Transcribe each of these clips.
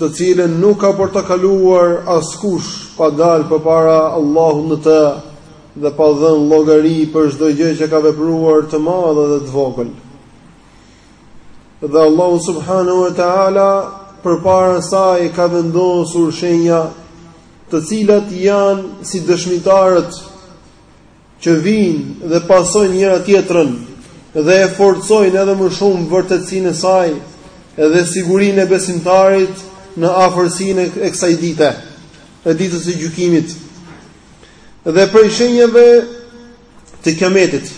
të cilën nuk ka për ta kaluar askush pa dalë përpara Allahut në të dhe pa dhënë llogari për çdo gjë që ka vepruar të madhe dhe të vogël. Dhe Allahu subhanahu wa taala përpara saj ka vendosur shenja të cilat janë si dëshmitarët që vijnë dhe pasojnë njëra tjetrën dhe e forcojnë edhe më shumë vërtetësinë e saj dhe sigurinë e besimtarit në afërsinë e kësaj dite, e ditës së gjykimit. Dhe prej shenjave të kiametit,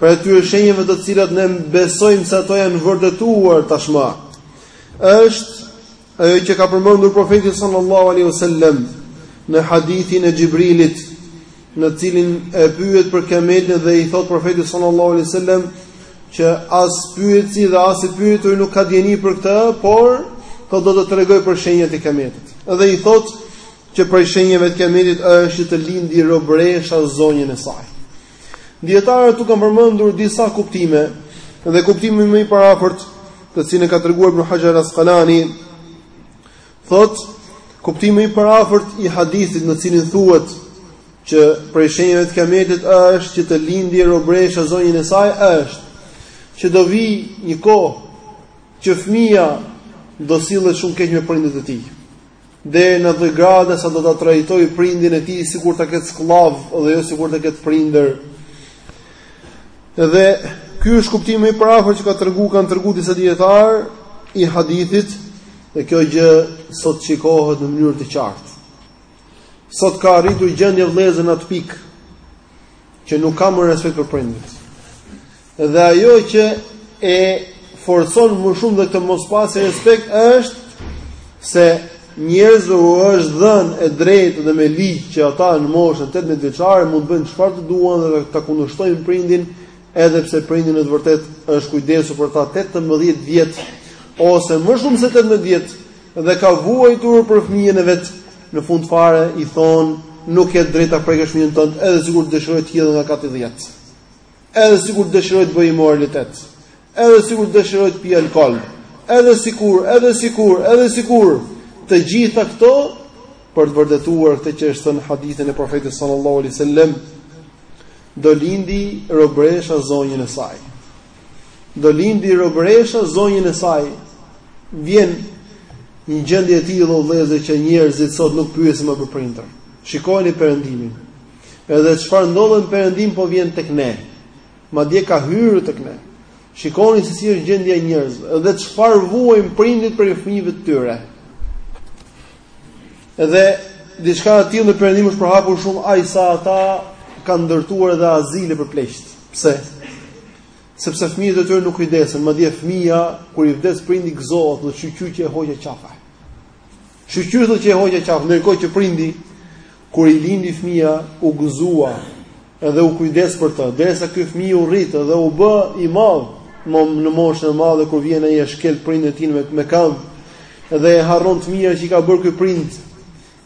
prej atyre shenjave të cilat ne besojmë se ato janë vërtetuar tashmë, është Ajo që ka përmendur profeti sallallahu alaihi wasallam në hadithin e Xhibrilit, në të cilin e pyet për kiametin dhe i thot profeti sallallahu alaihi wasallam që as pyetësi dhe as i pyeturi nuk ka dijeni për këtë, por do të tregoj për shenjat e kiametit. Dhe i thot që prej shenjave të kiametit është që të lindi robresha zonjën e saj. Dijetarët kanë përmendur disa kuptime dhe kuptimi më i përafërt, të cilin e ka treguar Ibn Haxher el-Askalani, thot kuptimi më i përafërt i hadithit në cilin thuhet që prej shenjave të kiametit është që të lindi robresha zonjën e saj është që do vi një kohë që fëmija do sillet shumë keq me prindërit e tij. deri në atë gradë sa do ta trajtojë prindin e tij sikur ta ketë skllav dhe jo sikur ta ketë prindër. Dhe ky është kuptimi më i përafërt që ka tregu kanë tregu disa dijetarë i hadithit dhe kjo gjë sot shikohet në mënyrë të qartë. Sot ka arritur gjendja vëllezër në atë pikë që nuk ka më respekt për prindërit. Dhe ajo që e forcon më shumë dhe këtë mospasje respekti është se njerëzve u është dhënë e drejta dhe me ligj që ata në moshën 18 vjeçare mund të bëjnë çfarë të duan dhe ta kundërshtojnë prindin, edhe pse prindi në të vërtetë është kujdesur për ta 18 vjet ose më shumë se 18 vjet dhe ka vuajtur për fëmijën e vet, në fund fare i thon nuk ke të drejtë ta prekësh fëmijën tënd edhe sikur dëshiron të hidhet nga kati 10. Edhe sikur të dëshirojë të bëjë imoralitet, edhe sikur të dëshirojë të pijë alkool, edhe sikur, edhe sikur, edhe sikur, të gjitha këto për të vërtetuar këtë që është thënë në hadithin e profetit sallallahu alaihi wasallam, do lindi robresha zonjën e saj. Do lindi robresha zonjën e saj. Vjen një gjendje e tillë vëllezër që njerëzit sot nuk pyesin më për prindër. Shikojeni perëndimin. Edhe çfarë ndodh në Perëndim po vjen tek ne. Madje ka hyrë tek ne. Shikoni se si është gjendja e njerëzve, edhe çfarë vuajnë prindit prej fëmijëve të tyre. Edhe diçka e tillë në Perëndim është përhapur shumë aq sa ata kanë ndërtuar edhe azile për pleqt. Pse? Sepse fëmijët e tyre nuk kujdesen, madje fëmia kur i vdes prindi gëzohet dhe shyqyr që e hoqa qafe. Shyqyr thotë që e hoqa qafe, ndërkohë që prindi kur i lindi fëmija u gëzua dhe u kujdes për të, derisa ky fëmijë u rrit dhe u bë i madh, në moshën e madhe kur vjen ai e shkel prindin e tij me me këmbë dhe e harron të mirat që i ka bërë ky prind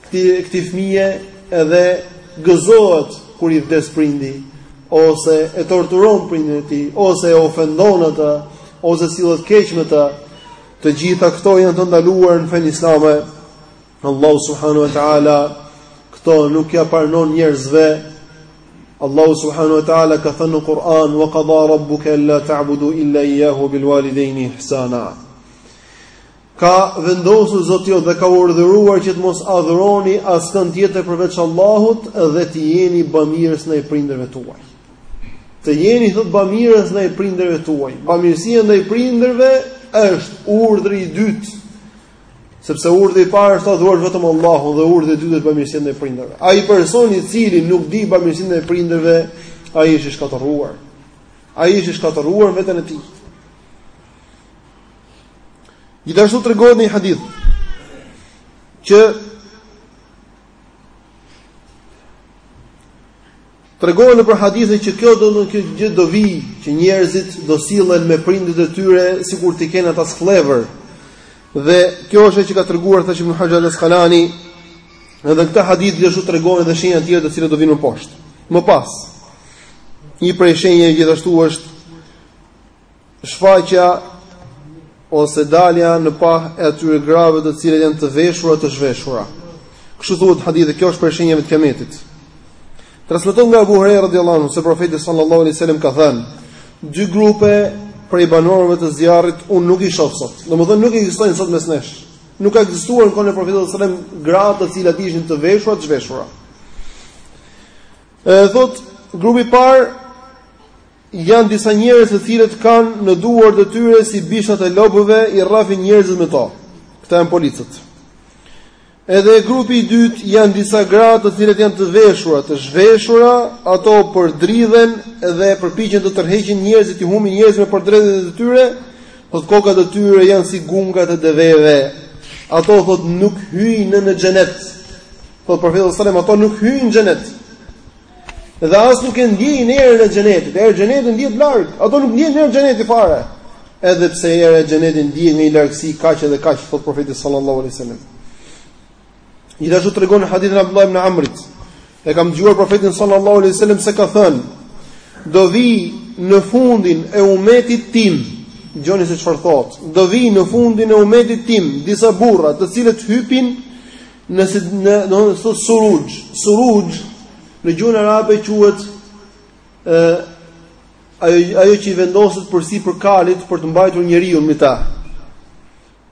këtij këtij fëmije dhe gëzohet kur i vdes prindi ose e torturon prindin e tij ose e ofendon atë ose sillet keq me të Të gjitha këto janë të ndaluar në fenë islame. Allahu subhanahu wa taala këto nuk ja pranon njerëzve. Allahu subhanahu wa taala ka thënë në Kur'an: "Wa qada rabbuka alla ta'budu illa iyyahu wa bil walidayni ihsana." Ka vendosur Zoti jot dhe ka urdhëruar që të mos adhuroni askënd tjetër përveç Allahut dhe të jeni bamirës ndaj prindërve tuaj. Të jeni thot bamirës ndaj prindërve tuaj. Bamirësia ndaj prindërve është urdhri i dytë. Sepse urdhri i parë është ta adhurosh vetëm Allahun dhe urdhri i dytë është bamirësia ndaj prindërve. Ai person i cili nuk di bamirësinë ndaj prindërve, ai është i shkatërruar. Ai është i shkatërruar veten e tij. Gjithashtu tregohet një hadith që Tregohet nëpër hadithe që kjo do kjo gjë do vijë, që njerëzit do sillen me prindët e tyre sikur t'i kenë ata skllevër. Dhe kjo është ajo që ka treguar thash Ibn Hajar al-Asqalani. Edhe në këtë hadith gjithashtu tregohen edhe shenja të tjera të cilat do vinë më poshtë. Më pas, një prej shenjave gjithashtu është Shfaqja ose dalja në pah e atyre grave të cilat janë të veshura të zhveshura. Kështu thuhet në hadith, kjo është prej shenjave të kiametit. Transmetohet nga Abu Huraira radhiyallahu anhu se profeti sallallahu alaihi wasallam ka thënë: "Dy grupe prej banorëve të zjarrit unë nuk i shoh sot. Domethënë nuk ekzistojnë sot mes nesh. Nuk ka ekzistuar në kohën e profetit sallallahu alaihi wasallam gra të cilat ishin të veshura të zhveshura." Ë thotë grupi i parë Janë disa njerëz të cilët kanë në duart e tyre si bishtat e lopëve i rrafin njerëzit me to. Këta janë policët. Edhe grupi i dytë janë disa gra të cilat janë të veshura, të zhveshura, ato përdridhen dhe përpiqen të tërheqin njerëzit, i humbin njerëzit me përdridhjet e tyre, thot kokat e tyre janë si gungat e deveve. Ato thot nuk hyjnë në xhenet. Thot profeti sallallahu alajhi wasallam ato nuk hyjnë në xhenet. Dhe as nuk e ndjejnë erën e xhenetit. Era e xhenetit ndjehet larg. Ato nuk ndjejnë erën e xhenetit fare. Edhe pse era e xhenetit ndjehet në një largësi kaq edhe kaq thot profeti sallallahu alaihi wasallam. Gjithashtu tregon në hadithin Abdullah ibn Amrit E kam dëgjuar profetin sallallahu alaihi sallam se ka thënë Do vi në fundin e umetit tim Gjoni se çfarë thot Do vi në fundin e umetit tim Disa burra të cilët hypin Në në thot suruxh, suruxh në gjuhën arabe quhet ë ajo ajo që i vendoset përsipër kalit për të mbajtur njeriun mbi ta.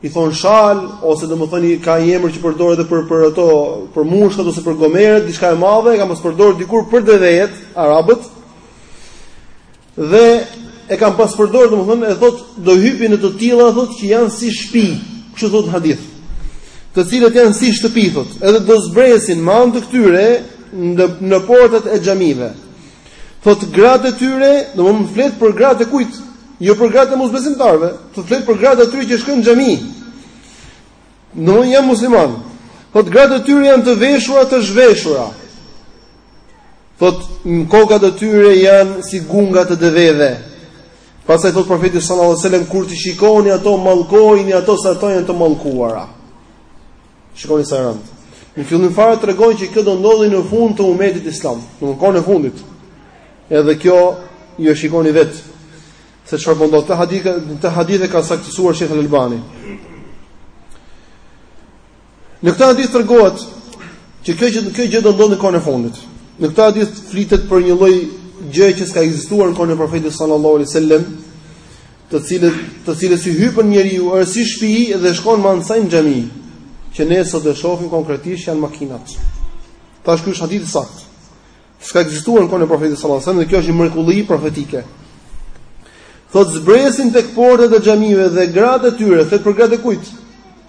I thon shalë ose domethënë ka një emër që përdoret edhe për për ato për mushkat ose për gomerët, diçka e madhe, e kanë pas përdorur dikur për devet arabët. Dhe e kanë pas përdorur domethënë e thotë do hypin në të tilla thotë që janë si shtëpi, kështu thotë hadithi. Të cilat janë si shtëpi thotë, edhe do zbresin me anë të këtyre në në portat e xhamive. Thotë gratë e tyre, domethënë flet për gratë e kujt? Jo për gratë e mosbesimtarëve, thotë flet për gratë e tyre që shkojnë në xhami. Domethënë janë muslimanë. Thotë gratë e tyre janë të veshura, të zhveshura. Thot kokat e tyre janë si gungat e deveve. Pastaj thot profeti sallallahu alajhi wasallam kur t'i shikoni ato mallkojini ato se ato janë të mallkuara. Shikoni sa rënd. Në fillim fare tregon që kjo do ndodhi në fund të umetit islam, domethënë kohën e fundit. Edhe kjo ju e shikoni vet se çfarë po ndodh. Këtë hadith e ka saktësuar Sheikh Al-Albani. Në këtë hadith tregohet që kjo gjë kjo gjë do ndodhë në kohën e fundit. Në këtë hadith flitet për një lloj gjëje që s'ka ekzistuar në kohën e profetit sallallahu alaihi wasallam, të cilës të cilës i hypën njeriu është si shtëpi dhe shkon me anë saj në xhami, që ne sot e shohim konkretisht janë makinat. Tash ky është hadith i saktë. S'ka ekzistuar në kohën e profetit sallallahu alajhi wasallam dhe kjo është një mrekulli profetike. Thot zbresin tek portat e xhamive dhe gratë e tyre, thot për gratë e kujt?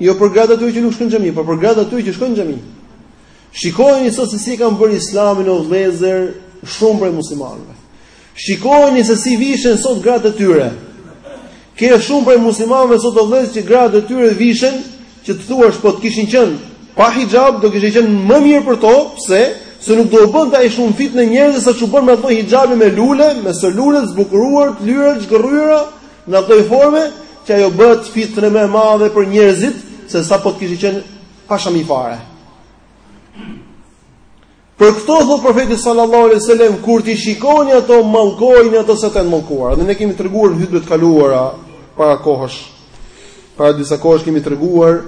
Jo për gratë e atyre që nuk shkojnë në xhami, por për gratë e atyre që shkojnë në xhami. Shikojeni sot se si e kanë bërë islamin o vëllezër shumë prej muslimanëve. Shikoni se si vishen sot gratë e tyre. Ke shumë prej muslimanëve sot që gratë e tyre vishen që të thuash po të kishin qënë pa hixhab do kishin qënë më mirë për to, pse? Se nuk do u bënte shumë fitne njerëzve sa ç'u bën me atë lloj hixhabi me lule, me lule, të zbukuruar, të lyera, të zhgërryera, në atë lloj forme, që ajo bëhet fitne më e madhe për njerëzit, se sa po të kishin qënë pa shami fare. Për këto thotë profeti sallallahu alejhi ve sellem kur t'i shikoni ato mallkojini ato se ato janë mallkuara. Edhe ne kemi treguar në hutbe të kaluara para kohësh. Para disa kohësh kemi treguar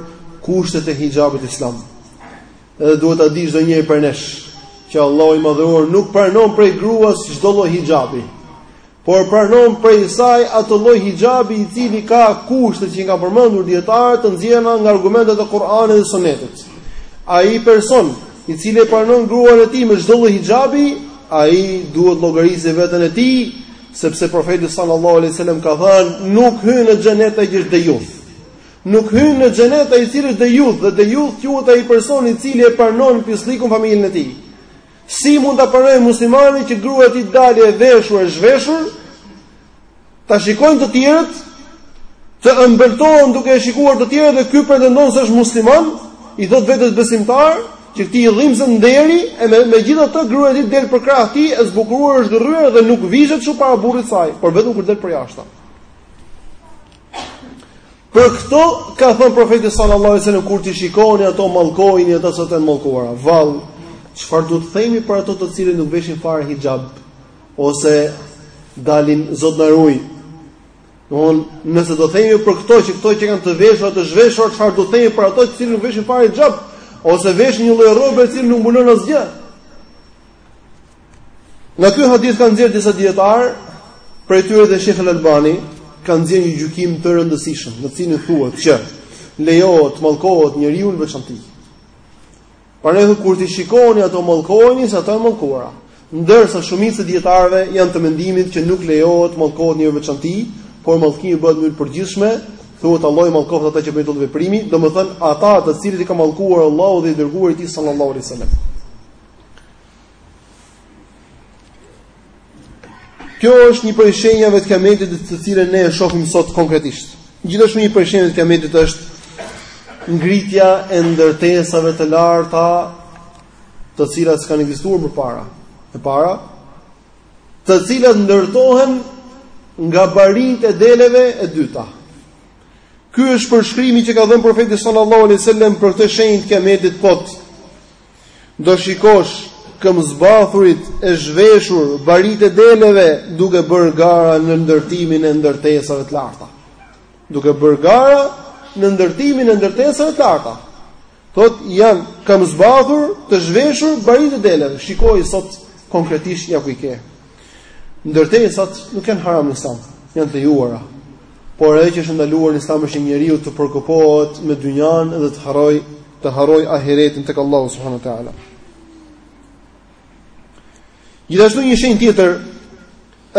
kushtet e hixhabit islam. Edhe duhet ta di çdo njëri prej nesh që Allahu i madhëruar nuk pranon prej gruas çdo lloj hixhabi. por pranon prej saj atë lloj hixhabi i cili ka kushtet që i kanë përmendur dijetarët të nxjerra nga argumentet e Kur'anit dhe Sunetit. Ai person i cili e pranon gruan e tij me çdo lloj hixhabi, ai duhet të llogarisë veten e tij, sepse profeti sallallahu alaihi wasallam ka thënë, nuk hyn në xhenet ai që është dejuth. Nuk hyn në xhenet ai i cili është dejuth, dhe dejuth quhet ai person i cili e pranon pisllëkun në familjen e tij. Si mund ta pranojë muslimani që gruaja e tij të dalë e veshur e zhveshur? Ta shikojnë të tjerët, të ëmbëltohen duke e shikuar të tjerët dhe ky pretendon se është musliman, i thotë vetes besimtar, që këtij i dhimbset nderi e me, megjithatë gruaja e tij del përkrah tij e zbukuruar, e zhgërryer dhe nuk vishet shumë para burrit të saj, por vetëm kur del për jashtë. Për këto ka thënë profeti sallallahu alajhi wasallam kur t'i shikoni ato mallkojini ato se ato janë mallkuara. Vallë, çfarë duhet të themi për ato të cilat nuk veshin fare hixhab ose dalin Zot na ruaj. Domethënë, nëse do themi për këto që këto që janë të veshura të zhveshura, çfarë do themi për ato të cilat nuk veshin fare hixhab ose veshin një lloj rrobe e cila nuk mbulon asgjë. Nga ky hadith kanë nxjerrë disa dijetarë, prej tyre dhe Shejh Al-Albani, ka nxjerrë një gjykim të rëndësishëm, në të cilin thuhet që lejohet të mallkohet njeriu në veçanti. Por edhe kur t'i shikoni ato mallkojini, se ato janë mallkuara. Ndërsa shumica e dijetarëve janë të mendimit që nuk lejohet të mallkohet njeriu në veçanti, por mallkimi bëhet në mënyrë të përgjithshme, thuhet Allahu i mallkoftë ata që bëjnë këtë veprim, domethënë ata të cilët i ka mallkuar Allahu dhe i dërguari i tij sallallahu alaihi wasallam. Kjo është një prej shenjave të kiametit të cilën ne e shohim sot konkretisht. Gjithashtu një prej shenjave të kiametit është ngritja e ndërtesave të larta, të cilat s'kanë ekzistuar më para. E para, të cilat ndërtohen nga barinjtë e deleve e dyta. Ky është përshkrimi që ka dhënë profeti sallallahu alaihi wasallam për këtë shenjë të kiametit thotë. Do shikosh këmbëzbathurit e zhveshur, baritë e deleve duke bërë gara në ndërtimin e ndërtesave të larta. Duke bërë gara në ndërtimin e ndërtesave të larta. Thot janë këmbëzbathur, të zhveshur, baritë e deleve. Shikoji sot konkretisht ja ku i ke. Ndërtesat nuk janë haram në Islam, janë të lejuara. Por ajo që është ndaluar në Islam është që njeriu të preokupohet me dynjan dhe të harroj të harroj ahiretin tek Allahu subhanahu wa taala. Gjithashtu një shenjë tjetër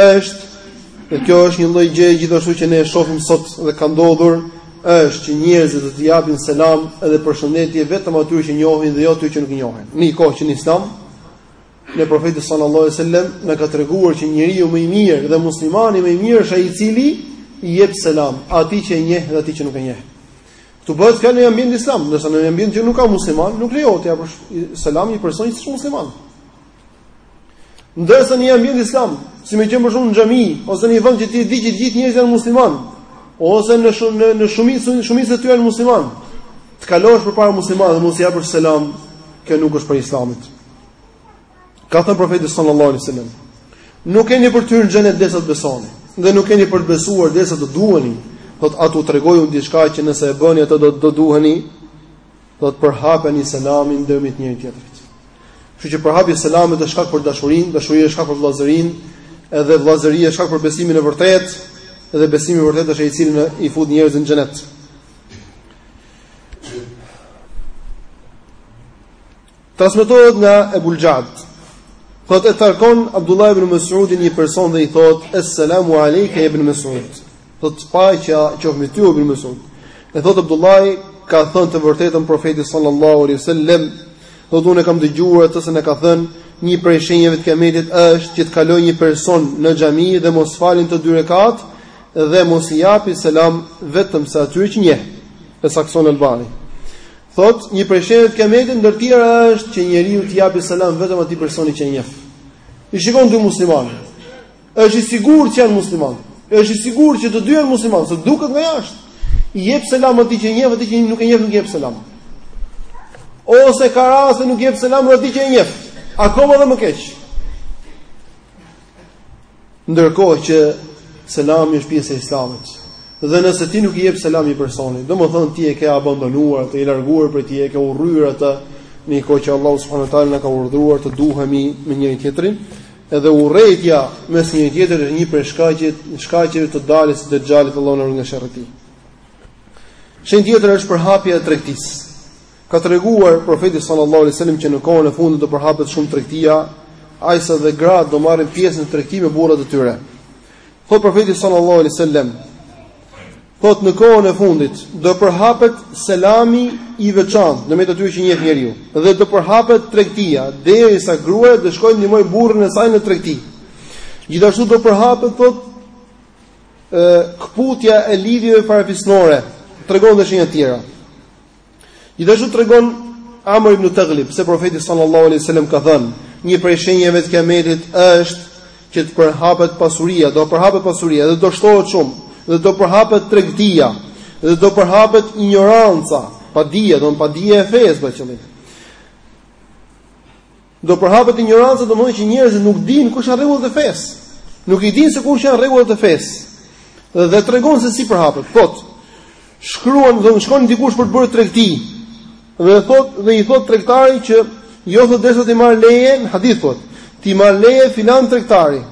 është dhe kjo është një lloj gjëje gjithashtu që ne e shohim sot dhe ka ndodhur është që njerëzit do të japin selam edhe përshëndetje vetëm atyre që njohin dhe jo atyre që nuk njohin. Në kohë që në Islam Ne profeti sallallahu alaihi wasallam na ka treguar që njeriu më i mirë dhe muslimani më i mirë është ai i cili i jep selam atij që e njeh dhe atij që nuk e njeh. Ktu bëhet fjalë në ambientin islam, ndërsa në ambientin që nuk ka musliman, nuk lejohet të japësh selam një personi që s'është musliman. Ndërsa në ambientin islam, si me qenë për shembull në xhami ose në një vend që ti di që gjithë njerëzit janë musliman, ose në shumë në, në shumicë shumicë të tyre janë musliman, të kalosh përpara muslimanëve dhe mos i japësh selam, kjo nuk është prej islamit. Ka thënë profeti sallallahu alaihi wasallam, nuk keni për të hyrë në xhenet derisa të besoni dhe nuk keni për të besuar derisa të duheni, thot a t'ju tregoj unë diçka që nëse e bëni atë do të do duheni, thot përhapeni selamin ndërmjet njëri-tjetrit. Kështu që përhapja e selamit është shkak për dashurinë, dashuria është shkak për vëllazërinë, edhe vëllazëria është shkak për besimin e vërtetë, edhe besimi i vërtetë është ai i cili i fut njerëzit në xhenet. Transmetohet nga Ebu Al-Ja'd, thotë e takon Abdullah ibn Mas'udin një person dhe i thotë Esselamu alejke ibn Mas'ud. Thotë paqja qoftë me ty o ibn Mas'ud. E thotë Abdullah ka thënë të vërtetën profeti sallallahu alaihi wasallam, thotë unë kam dëgjuar atë se na ka thënë një prej shenjave të kiametit është që të kalojë një person në xhami dhe mos falë në të dy rekat dhe mos i japi selam vetëm se atyre që njeh. E saktëson Albani. Thot, një prej shenjave të kiametit ndër tjera është që njeriu t'i japë selam vetëm atij personi që e njef. I shikon dy muslimanë. Është i sigurt që janë muslimanë. Është i sigurt që të dy janë muslimanë, se duket nga jashtë. I jep selam atij që e njef, atij që nuk e njef nuk i jep selam. Ose ka raste nuk i jep selam edhe atij që e njef. Akoma dhe më keq. ndërkohë që selami është pjesë e islamit. Dhe nëse ti nuk i jep selam një personi, domethënë ti e ke abandonuar, ti je larguar prej tij, e ke urryer atë në një kohë që Allahu subhanahu wa taala na ka urdhëruar të duhemi me njëri-tjetrin, edhe urrejtja mes njëri-tjetrit është një prej shkaqeve, shkaqeve të daljes së Dexhalit Allahu na ruajt nga sherri i tij. Shenjë tjetër është përhapja e tregtisë. Ka treguar profeti sallallahu alaihi wasallam që në kohën e fundit do përhapet shumë tregtia, saqë dhe gratë do marrin pjesë në tregti me burrat e tyre. Thot profeti sallallahu alaihi wasallam, thot në kohën e fundit do përhapet selami i veçantë, në mes të atyre që njef njeriu, dhe do përhapet tregtia, derisa gruaja do shkojë ndihmojë burrin e saj në tregti. Gjithashtu do përhapet thotë këputja e lidhjeve farefisnore, tregon dhe shenja tjera. Gjithashtu tregon Amr ibn Taghlib se profeti sallallahu alaihi wasallam ka thënë, një prej shenjave të kiametit është që të përhapet pasuria, do përhapet pasuria dhe do shtohet shumë, dhe do përhapet tregtia, dhe do përhapet injoranca, padija, domethënë padija e fesë, për qëllim. Do përhapet injoranca domethënë që njerëzit nuk dinë kush janë rregullat e fesë. Nuk i dinë se kush janë rregullat e fesë. Dhe tregon se si përhapet. Thot, shkruan, do shkon dikush për të bërë tregti. Dhe thot dhe i thot tregtari që jo thot derisa t'i marr leje, hadithi thot, t'i marr leje filan tregtari.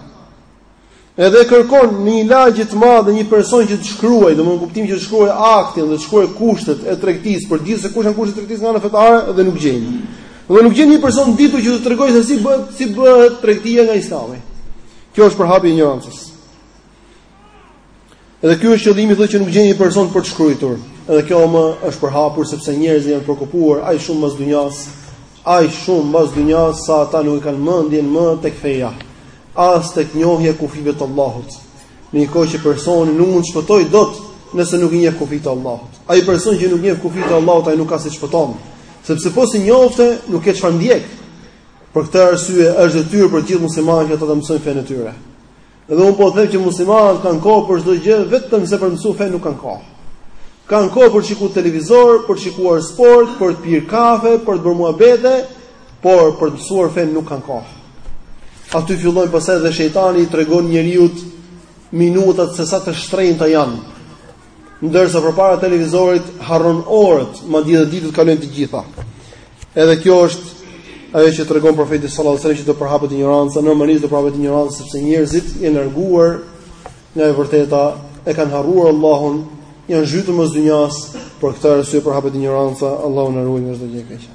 Edhe kërkon në një lagje të madhe një person që të shkruajë, domthonë kuptim që të shkruajë aktin dhe të shkruajë kushtet e tregtisë, për të ditur se kush janë kushtet e tregtisë nga ana fetare dhe nuk gjen. Dhe nuk gjen një person të ditur që të tregojë se si bëhet si bëhet tregtia nga Islami. Kjo është përhapje e ignorancës. Edhe ky është qëllimi thotë që nuk gjen një person për të shkruajtur. Edhe kjo më është përhapur sepse njerëzit janë preokupuar aq shumë mbas dynjas, aq shumë mbas dynjas sa ata nuk e kanë mendjen më tek feja, as tek njohja e kufijve të Allahut. Në një kohë që personi nuk mund të shpëtojë dot nëse nuk i njeh kufijtë e Allahut. Ai person që nuk njeh kufijtë e Allahut ai nuk ka si të shpëton, sepse po s'i njofte nuk ke çfarë ndjek. Për këtë arsye është detyrë për gjithë muslimanët që ata të mësojnë fenë e tyre. Dhe unë po them që muslimanët kanë kohë për çdo gjë, vetëm se për të mësu fenë nuk kanë kohë. Kanë kohë për të shiku televizor, për të shikuar sport, për të pirë kafe, për të bërë muhabete, por për të mësuar fenë nuk kanë kohë. Aty fillojnë pastaj dhe shejtani i tregon njeriut minutat se sa të shtrenjta janë. Ndërsa përpara televizorit harron orët, madje edhe ditët kalojnë të gjitha. Edhe kjo është ajo që tregon profeti sallallahu alajhi wasallam që do përhapet injoranca, normalisht do përhapet injoranca sepse njerëzit janë larguar nga e vërteta, e kanë harruar Allahun, janë zhytur mbas dynjas, për këtë arsye përhapet injoranca, Allahu na ruajt nga çdo gjë e keqe.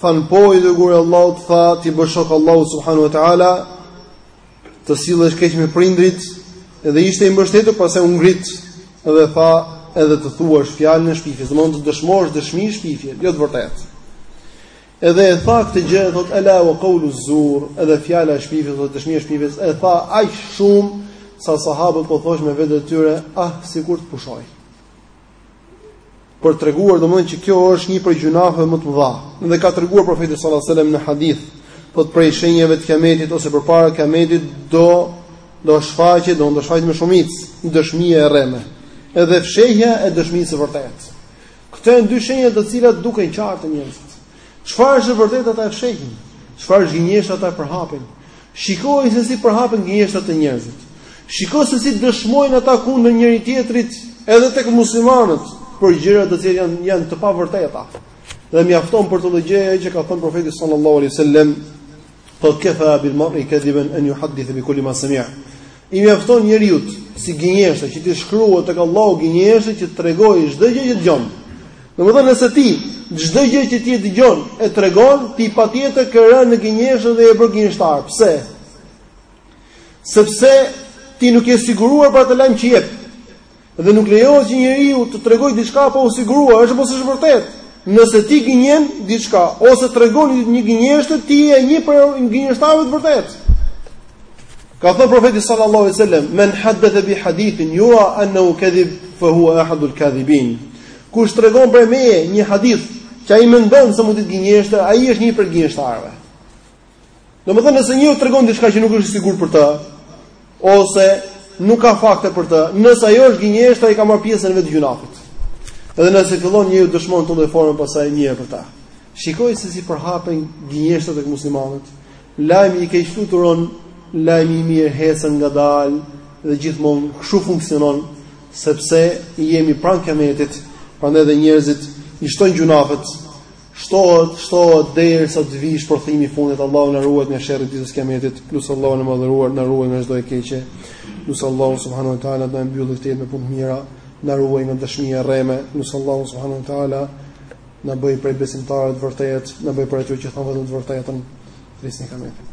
Thanë po i dërguari i Allahut, tha t'i bësh shok Allahut subhanahu wa ta'ala, të sillesh keq me prindërit, edhe ishte i mbështetur pastaj u ngrit dhe tha edhe të thuash fjalën e shpifjes, domethënë të dëshmosh dëshmi shpifje, jo të vërtetë. Edhe e tha këtë gjë, thotë ela wa qawlu zur, edhe fjala e shpifjes ose dëshmia e shpifjes, e tha aq shumë sa sahabët po thoshin me veten e tyre, ah sikur të pushojë. për të treguar domethënë që kjo është një prej gjynafeve më të mëdha. Dhe ka treguar profeti sallallahu alajhi wasallam në hadith, thotë prej shenjave të kiametit ose përpara kiametit do do shfaqet, do të shfaqet me shumicë dëshmia e rreme. Edhe fshehja e dëshmisë së vërtetë. Këto janë dy shenja të cilat duken qartë te njerëzit. Çfarë është e vërtetë ata e fshehin, çfarë është gënjeshtër ata e përhapin. Shiko se si përhapen gënjeshtra te njerëzit. Shiko se si dëshmojnë ata kundër njëri-tjetrit edhe tek muslimanët për gjëra të cilat janë janë të pavërteta. Dhe mjafton për këtë gjë ajo që ka thënë profeti sallallahu alaihi wasallam, thotë "Kafa bil mar'i kadiban an yuhaddith bi kulli ma sami'a." I mjafton njeriut si gënjeshtër që t'i shkruhet tek Allahu gënjeshtër që të tregojë çdo gjë që dëgjon. Domethënë nëse ti çdo gjë që ti e dëgjon e tregon, ti patjetër ke rënë në gënjeshtër dhe je bërë gënjeshtar. Pse? Sepse ti nuk je siguruar për atë lajm që jep. Dhe nuk lejohet që njeriu të tregojë diçka pa u siguruar, është apo s'është e vërtetë. Nëse ti gënjen diçka ose tregon një gënjeshtër, ti je një prej gënjeshtarëve të vërtetë. Ka thënë profeti sallallahu alaihi wasallam, "Men haddatha bi hadithin yura annahu kadhib, fa huwa ahadul kadhibin." Kush tregon prej meje një hadith që ai mendon se mund të jetë gënjeshtër, ai është një prej gënjeshtarëve. Domethënë nëse njeriu tregon diçka që nuk është i sigurt për të, ose nuk ka fakte për të, nëse ajo është gënjeshtër ai ka marrë pjesën e vet të gjynafit. Edhe nëse fillon njeriu dëshmon në këtë lloj forme pastaj mjerë për të. Shiko se si përhapen gënjeshtrat tek muslimanët. Lajmi i keq fluturon, lajmi i mirë ecën ngadalë dhe gjithmonë kështu funksionon sepse jemi pranë kiametit, prandaj edhe njerëzit i shtojnë gjynafet Shtohet, shtohet derisa të vijë shpërthimi i fundit. Allahu na ruajtë nga sherri i ditës së kiametit, lus Allahun e madhëruar, të na ruajë nga çdo e keqe. Lus Allahun subhanahu wa taala të na mbyllë këtë jetë me punë të mira, të na ruajë nga dëshmia e rreme. Lus Allahun subhanahu wa taala të na bëjë prej besimtarëve të vërtetë, të na bëjë prej atyre që thonë vetëm të vërtetën. Thirrni kametin.